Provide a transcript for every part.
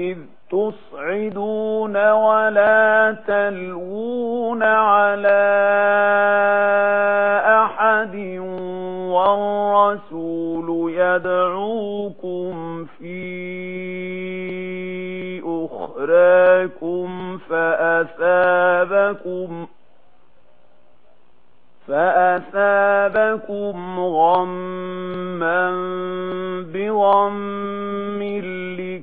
إذ تصعدون ولا تلوون على أحد والرسول يدعوكم في أخراكم فأثابكم فأثابكم غما بغم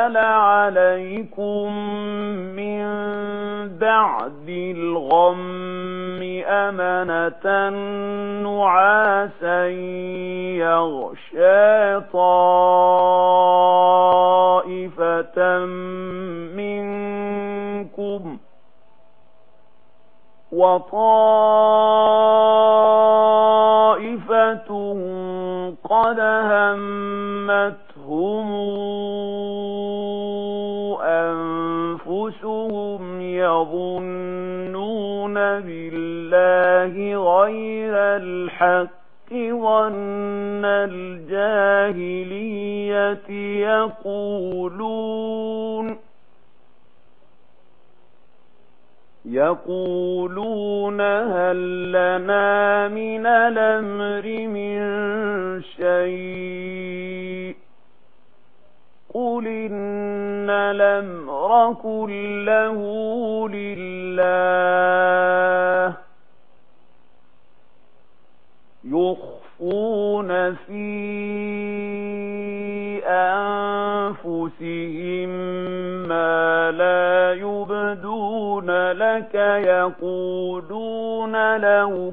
نَزَّلَ عليكم من بعد الغم أمنة نعاسا يغشى طائفة منكم وطائفة قد همتهم يظنون بالله غير الحق وأن الجاهلية يقولون يقولون هل لنا من الأمر من شيء قل إن الأمر كله لله يخفون في أنفسهم ما لا يبدون لك يقولون لو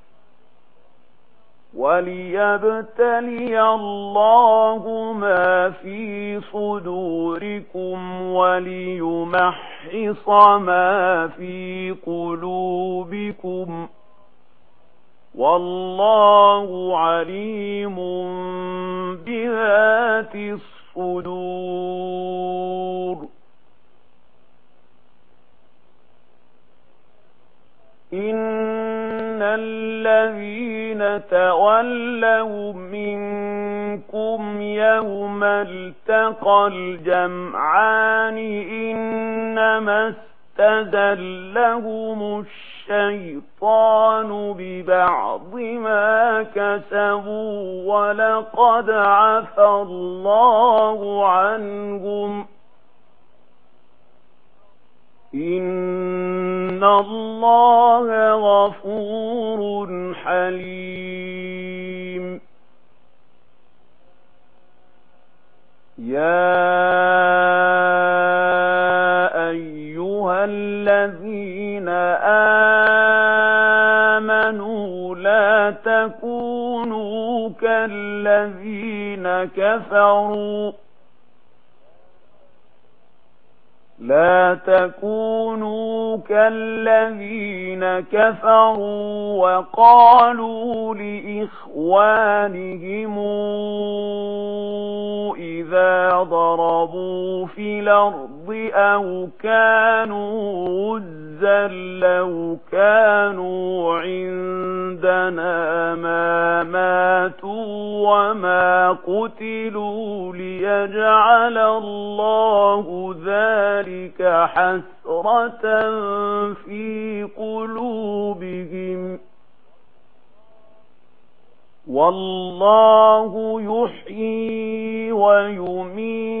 وَلِيَبْتَلِيَ اللَّهُ مَا فِي صُدُورِكُمْ وَلِيُمَحِّصَ مَا فِي قُلُوبِكُمْ وَاللَّهُ عَلِيمٌ بِذَاتِ الصُّدُورِ إِنَّ كَانَ الَّذِينَ تَوَلَّوْا مِنكُمْ يَوْمَ الْتَقَى الْجَمْعَانِ إِنَّمَا اسْتَزَلَّهُمُ الشَّيْطَانُ بِبَعْضِ مَا كَسَبُوا وَلَقَدْ عَفَا اللَّهُ عَنْهُمْ الله غفور حليم يا أيها الذين آمنوا لا تكونوا كالذين كفروا لا تكونوا كالذين كفروا وقالوا لإخوانهم إذا ضربوا في الأرض أو كانوا غزا عَزِيزًا لو كانوا عندنا ما ماتوا وما قتلوا ليجعل الله ذلك حسرة في قلوبهم. والله يحيي ويميت.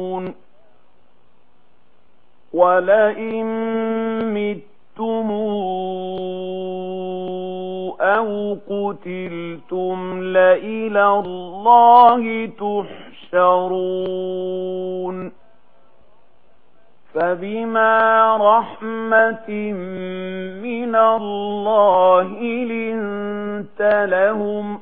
وَلَئِن مِتُّمْ أَوْ قُتِلْتُمْ لَإِلَى اللَّهِ تُحْشَرُونَ فَبِمَا رَحْمَةٍ مِنَ اللَّهِ لِنْتَ لَهُمْ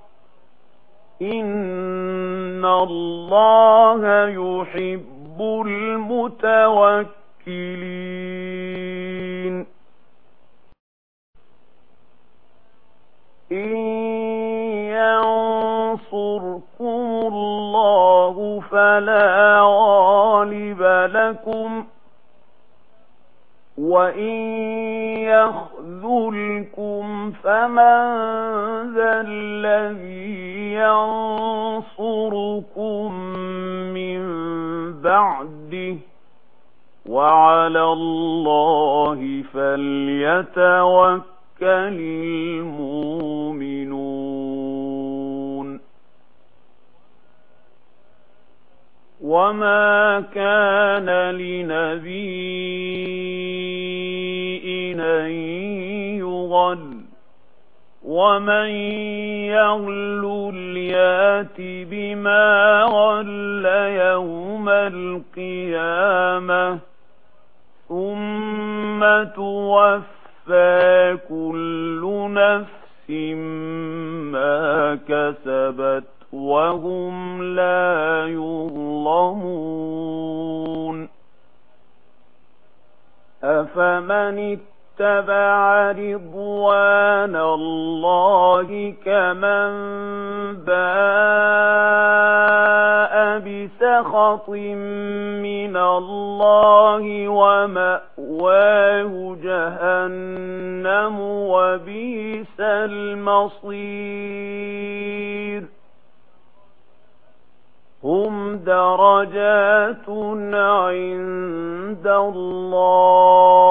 إن الله يحب المتوكلين إن ينصركم الله فلا غالب لكم وإن يخ يَرْسُلْكُمْ فَمَن ذَا الَّذِي يَنصُرُكُم مِّن بَعْدِهِ وَعَلَى اللَّهِ فَلْيَتَوَكَّلِ الْمُؤْمِنُونَ وَمَا كَانَ لِنَبِيٍّ يضل ومن يَغْلُ الْيَاتِ بما غل يوم القيامة ثم توفى كل نفس ما كسبت وهم لا يظلمون أفمن اتقى اتبع رضوان الله كمن باء بسخط من الله ومأواه جهنم وبيس المصير هم درجات عند الله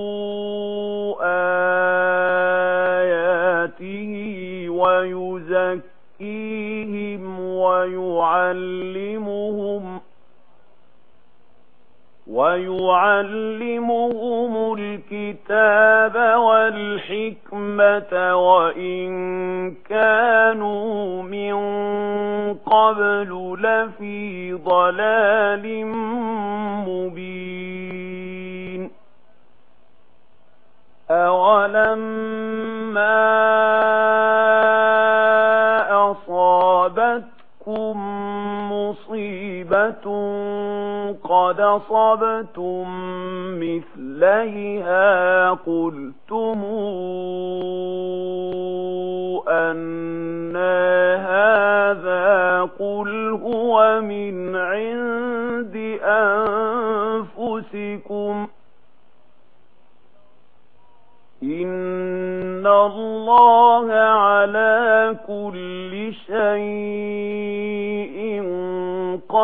ويعلمهم ويعلمهم الكتاب والحكمة وإن كانوا من قبل لفي ضلال مبين أولما قد صبتم مثليها قلتم أن هذا قل هو من عند أنفسكم إن الله على كل شيء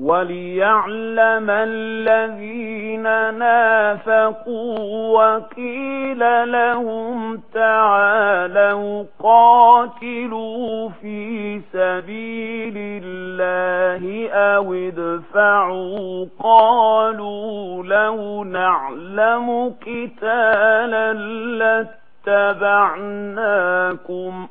وَلِيَعْلَمَ الَّذِينَ نَافَقُوا وَقِيلَ لَهُمْ تَعَالَوْا قَاتِلُوا فِي سَبِيلِ اللَّهِ أَوْ ادْفَعُوا قَالُوا لَوْ نَعْلَمُ قِتَالًا لَّاتَّبَعْنَاكُمْ ۗ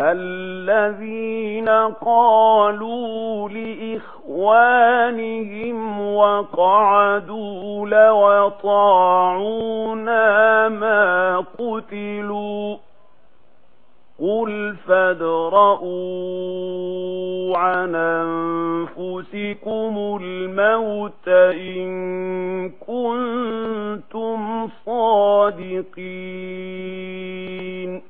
الذين قالوا لإخوانهم وقعدوا لوطاعونا ما قتلوا قل فادرؤوا عن أنفسكم الموت إن كنتم صادقين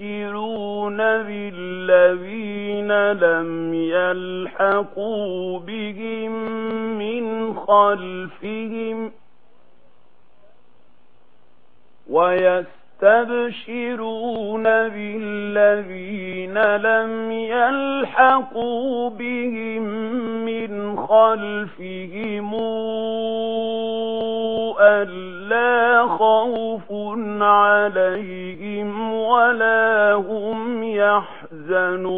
يَبْشِرُونَ بالذين لم يلحقوا بهم من خلفهم ويستبشرون بالذين لم يلحقوا بهم من خلفهم ألا لَا خوف عليهم ولا هم يحزنون